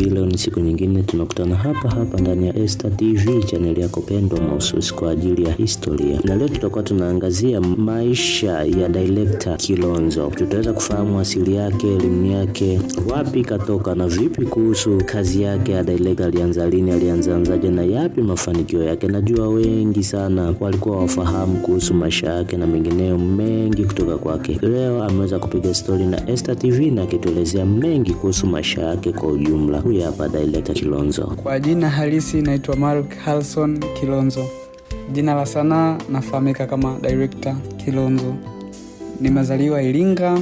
Leo ni siku nyingine tunakutana hapa hapa ndani ya Esta TV chaneli yako pendwa mahususi kwa ajili ya historia, na leo tutakuwa tunaangazia maisha ya director Kilonzo. Tutaweza kufahamu asili yake, elimu yake, wapi katoka na vipi kuhusu kazi yake ya director. Alianza lini, alianzaanzaje na yapi mafanikio yake? Najua wengi sana walikuwa wafahamu kuhusu maisha yake na mengineyo mengi kutoka kwake. Leo ameweza kupiga stori na Esta TV na akituelezea mengi kuhusu maisha yake kwa ujumla. Huyu hapa director Kilonzo. Kwa jina halisi naitwa Mark Halson Kilonzo. Jina la sanaa nafahamika kama director Kilonzo. Nimezaliwa Iringa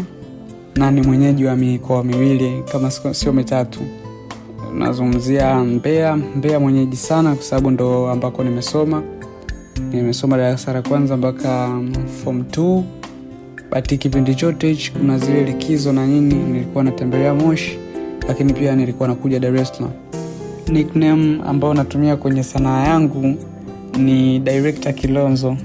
na ni mwenyeji wa mikoa miwili kama sio mitatu. Nazungumzia mbea Mbeya mwenyeji sana kwa sababu ndo ambako nimesoma. Nimesoma darasa la kwanza mpaka form 2 bati kipindi chote hichi kuna zile likizo na nini nilikuwa natembelea Moshi lakini pia nilikuwa nakuja Dar es Salaam. Nickname ambayo natumia kwenye sanaa yangu ni director Kilonzo.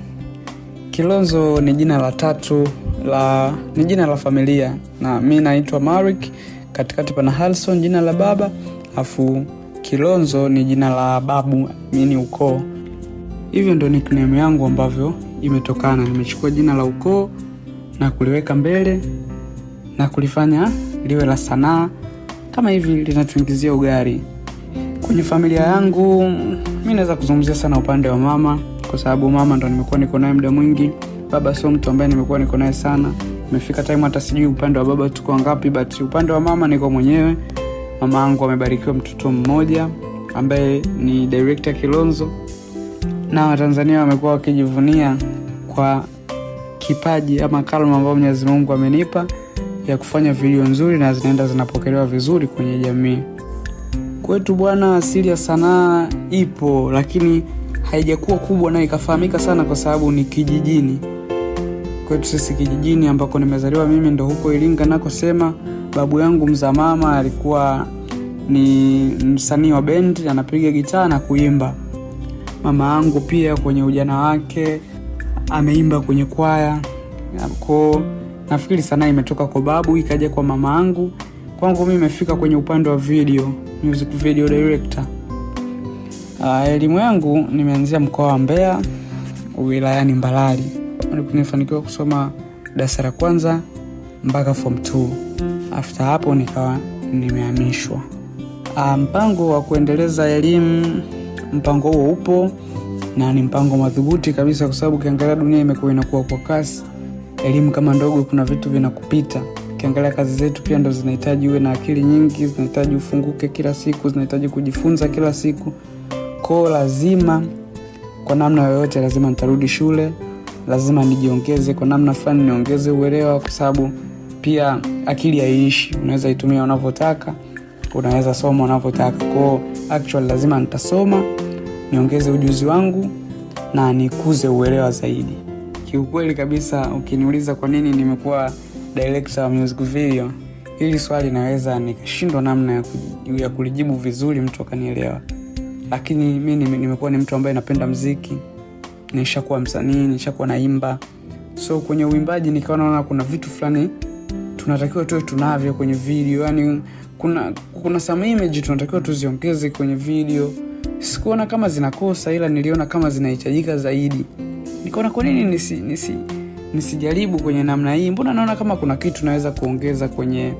Kilonzo ni jina la tatu la ni jina la familia na mi naitwa Marik, katikati pana Halson jina la baba, afu Kilonzo ni jina la babu, mini ukoo. Hivyo ndo nickname yangu ambavyo imetokana. Nimechukua jina la ukoo na kuliweka mbele na kulifanya liwe la sanaa kama hivi linatuingizia ugari kwenye familia yangu. Mi naweza kuzungumzia sana upande wa mama, kwa sababu mama ndo nimekuwa niko naye muda mwingi. Baba sio mtu ambaye nimekuwa niko naye sana, imefika time hata sijui upande wa baba tuko wangapi, but upande wa mama niko mwenyewe. Mama yangu amebarikiwa mtoto mmoja ambaye ni director Kilonzo, na Watanzania wamekuwa wakijivunia kwa kipaji ama kalma ambayo Mwenyezi Mungu amenipa ya kufanya video nzuri na zinaenda zinapokelewa vizuri kwenye jamii. Kwetu bwana, asili ya sanaa ipo, lakini haijakuwa kubwa na ikafahamika sana kwa sababu ni kijijini. Kwetu sisi kijijini ambako nimezaliwa mimi ndo huko Iringa nakosema. Babu yangu mza mama alikuwa ni msanii wa bendi, anapiga gitaa na kuimba. Mama yangu pia kwenye ujana wake ameimba kwenye kwaya ko nafikiri sanaa imetoka kwa babu ikaja kwa mama angu Kwangu mi imefika kwenye upande wa video, music video director. Uh, elimu yangu nimeanzia mkoa wa Mbeya wilayani Mbalali. Nimefanikiwa kusoma darasa la kwanza mpaka form 2. After hapo nikawa nimehamishwa. Uh, mpango wa kuendeleza elimu, mpango huo upo na ni mpango madhubuti kabisa, kwa sababu ukiangalia dunia imekuwa inakuwa kwa kasi elimu kama ndogo, kuna vitu vinakupita. Ukiangalia kazi zetu pia ndo zinahitaji uwe na akili nyingi, zinahitaji ufunguke kila siku, zinahitaji kujifunza kila siku. Ko lazima kwa namna yoyote, lazima nitarudi shule, lazima nijiongeze kwa namna fulani, niongeze uelewa, kwa sababu pia akili haiishi. Unaweza itumia unavyotaka, unaweza soma unavyotaka. Ko actually lazima nitasoma, niongeze ujuzi wangu na nikuze uelewa zaidi. Kiukweli kabisa, ukiniuliza kwa nini nimekuwa director wa music video, hili swali naweza nikashindwa namna ya, kulijibu vizuri mtu akanielewa, lakini mi nimekuwa ni mtu ambaye napenda mziki, nishakuwa msanii, nishakuwa naimba, so kwenye uimbaji nikawa naona kuna vitu fulani tunatakiwa tuwe tunavyo kwenye video, yani kuna kuna some image tunatakiwa tuziongeze kwenye video. Sikuona kama zinakosa, ila niliona kama zinahitajika zaidi nikaona kwa nini nisi, nisi, nisijaribu kwenye namna hii. Mbona naona kama kuna kitu naweza kuongeza kwenye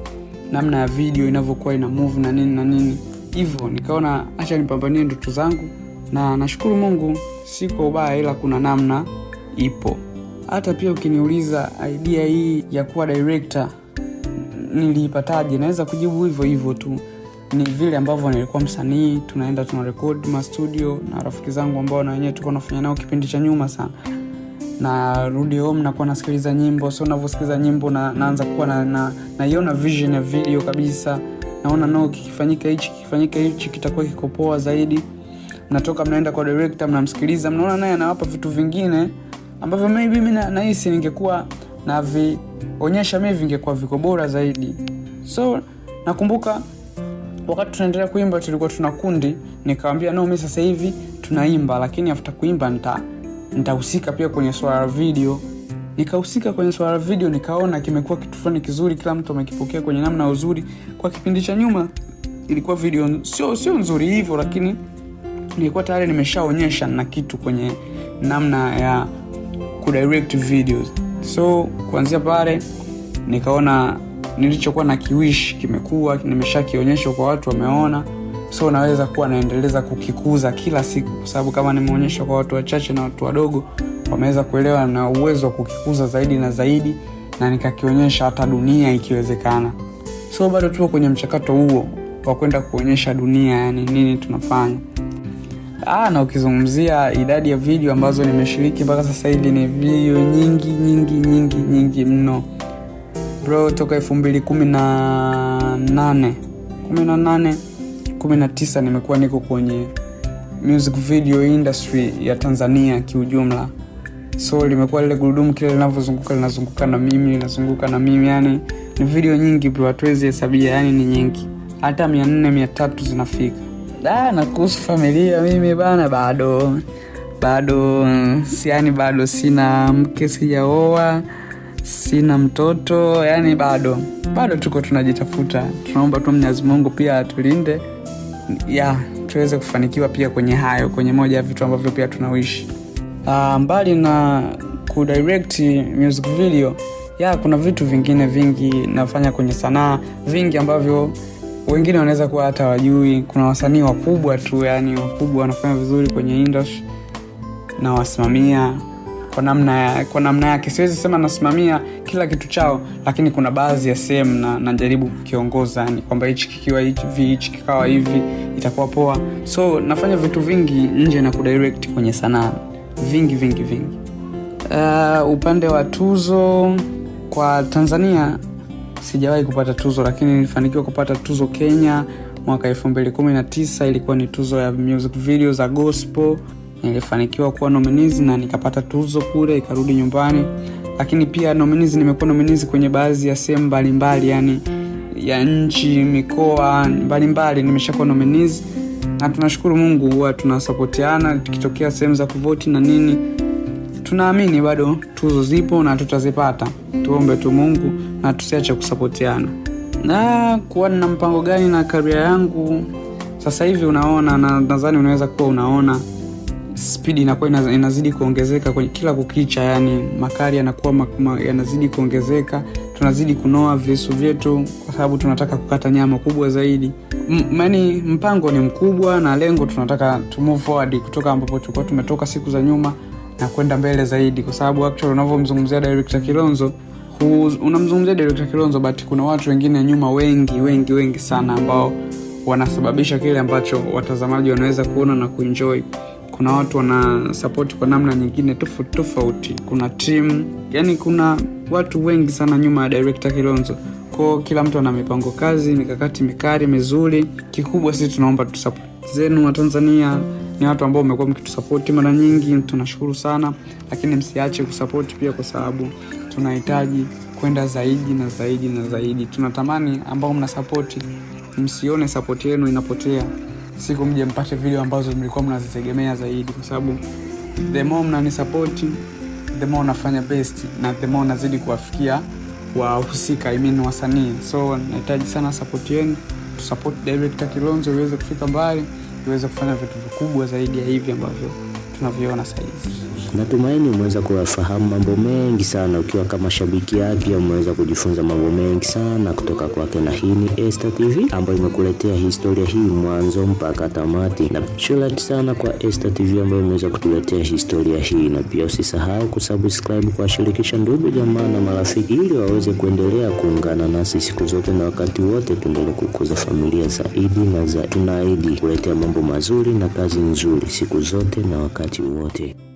namna ya video inavyokuwa ina move na nini na nini hivyo. Nikaona acha nipambanie ndoto zangu, na nashukuru Mungu, si kwa ubaya, ila kuna namna ipo. Hata pia ukiniuliza idea hii ya kuwa director niliipataje, naweza kujibu hivyo hivyo tu ni vile ambavyo nilikuwa msanii, tunaenda tuna record ma studio na rafiki zangu ambao na wenyewe tulikuwa nafanya nao kipindi cha nyuma sana. Narudi home nakuwa nasikiliza nyimbo, so navyosikiliza nyimbo na, naanza kuwa na, na, naiona vision ya video kabisa. Naona no, kikifanyika hichi kikifanyika hichi kitakuwa kikopoa zaidi. natoka mnaenda kwa director, mnamsikiliza, mnaona naye anawapa vitu vingine ambavyo maybe mimi nahisi ningekuwa na mi vingekuwa viko bora zaidi. So nakumbuka wakati tunaendelea kuimba tulikuwa tuna kundi, nikawambia no, mi sasa hivi tunaimba, lakini afuta kuimba nita nitahusika pia kwenye swala la video. Nikahusika kwenye swala la video, nikaona kimekuwa kitu fulani kizuri, kila mtu amekipokea kwenye namna uzuri. Kwa kipindi cha nyuma ilikuwa video sio sio nzuri hivyo lakini nilikuwa tayari nimeshaonyesha na kitu kwenye namna ya kudirect videos so kuanzia pale nikaona nilichokuwa na kiwishi kimekuwa nimeshakionyesha kwa watu wameona so naweza kuwa naendeleza kukikuza kila siku kwa sababu kama nimeonyesha kwa watu wachache na watu wadogo wameweza kuelewa na uwezo wa kukikuza zaidi na zaidi na nikakionyesha hata dunia ikiwezekana. So bado tuko kwenye mchakato huo wa kwenda kuonyesha dunia yani nini tunafanya. Ah, na ukizungumzia idadi ya video ambazo nimeshiriki mpaka sasa hivi ni video nyingi nyingi nyingi nyingi mno. Bro toka elfu mbili kumi na nane. Kumi na nane kumi na tisa nimekuwa niko kwenye music video industry ya tanzania kiujumla. So limekuwa lile gurudumu kile linavyozunguka linazunguka na mimi linazunguka na mimi. Yani ni video nyingi bro hatuwezi hesabia yani ni nyingi. Hata mia nne mia tatu zinafika. Na kuhusu familia mimi bana bado bado siani, bado sina mke sijaoa sina mtoto yani bado. Bado tuko tunajitafuta. Tunaomba tu mwenyezi mungu pia atulinde. Ya tuweze kufanikiwa pia kwenye hayo kwenye moja ya vitu ambavyo pia tunaishi uh, mbali na kudirect music video ya kuna vitu vingine vingi nafanya kwenye sanaa vingi ambavyo wengine wanaweza kuwa hata wajui kuna wasanii wakubwa tu yani wakubwa wanafanya vizuri kwenye industry. Na wasimamia kwa namna kwa namna yake siwezi sema nasimamia kila kitu chao lakini kuna baadhi ya sehemu na najaribu kukiongoza yani kwamba hichi kikiwa hivi hichi kikawa hivi itakuwa poa. So nafanya vitu vingi nje na kudirect kwenye sanaa. Vingi vingi vingi. Uh, upande wa tuzo kwa tanzania sijawahi kupata tuzo lakini nilifanikiwa kupata tuzo kenya mwaka 219 ilikuwa ni tuzo ya music video za gospel. Nilifanikiwa kuwa nominizi na nikapata tuzo kule ikarudi nyumbani lakini pia nominizi nimekuwa nominizi kwenye baadhi ya sehemu mbalimbali yani ya nchi mikoa mbalimbali nimeshakuwa nominizi na tunashukuru mungu huwa tunasapotiana tukitokea sehemu za kuvoti na nini. Tunaamini bado tuzo zipo na tutazipata. Tuombe tu mungu na tusiache kusapotiana. Na kuwa na mpango gani na karia yangu? Sasa hivi unaona na nadhani unaweza kuwa unaona spidi inakuwa inazidi kuongezeka kwenye kila kukicha yani makari yanakuwa yanazidi kuongezeka. Tunazidi kunoa visu vyetu kwa sababu tunataka kukata nyama kubwa zaidi. Yani mpango ni mkubwa na lengo tunataka to move forward kutoka ambapo tulikuwa tumetoka siku za nyuma na kwenda mbele zaidi. Kwa sababu actually unavyomzungumzia director kilonzo unamzungumzia director kilonzo but kuna watu wengine nyuma wengi wengi wengi sana ambao wanasababisha kile ambacho watazamaji wanaweza kuona na kuenjoy kuna watu wana sapoti kwa namna nyingine tofauti tofauti. Kuna timu, yani kuna watu wengi sana nyuma ya director kilonzo. Kwao kila mtu ana mipango kazi mikakati mikali mizuri. Kikubwa sisi tunaomba tusapoti zenu wa tanzania. Ni watu ambao mmekuwa mkitusapoti mara nyingi tunashukuru sana. Lakini msiache kusapoti pia kwa sababu tunahitaji kwenda zaidi na zaidi na zaidi. Tunatamani ambao mnasapoti msione sapoti yenu inapotea siku mje mpate video ambazo mlikuwa mnazitegemea zaidi kwa sababu the more mnanisapoti the more nafanya best na the more nazidi kuwafikia wahusika I mean wasanii. So nahitaji sana sapoti yenu tusupport director kilonzo iweze kufika mbali iweze kufanya vitu vikubwa zaidi ya hivi ambavyo tunavyoona sahizi Natumaini umeweza kuyafahamu mambo mengi sana. Ukiwa kama shabiki yake, umeweza kujifunza mambo mengi sana kutoka kwake, na hii ni Esta TV ambayo imekuletea historia hii mwanzo mpaka tamati, na shukrani sana kwa Esta TV ambayo imeweza kutuletea historia hii, na pia usisahau kusubscribe, kuwashirikisha ndugu jamaa na marafiki, ili waweze kuendelea kuungana nasi siku zote na wakati wote, tuendelee kukuza familia zaidi na za, tunaahidi kuletea mambo mazuri na kazi nzuri siku zote na wakati wote.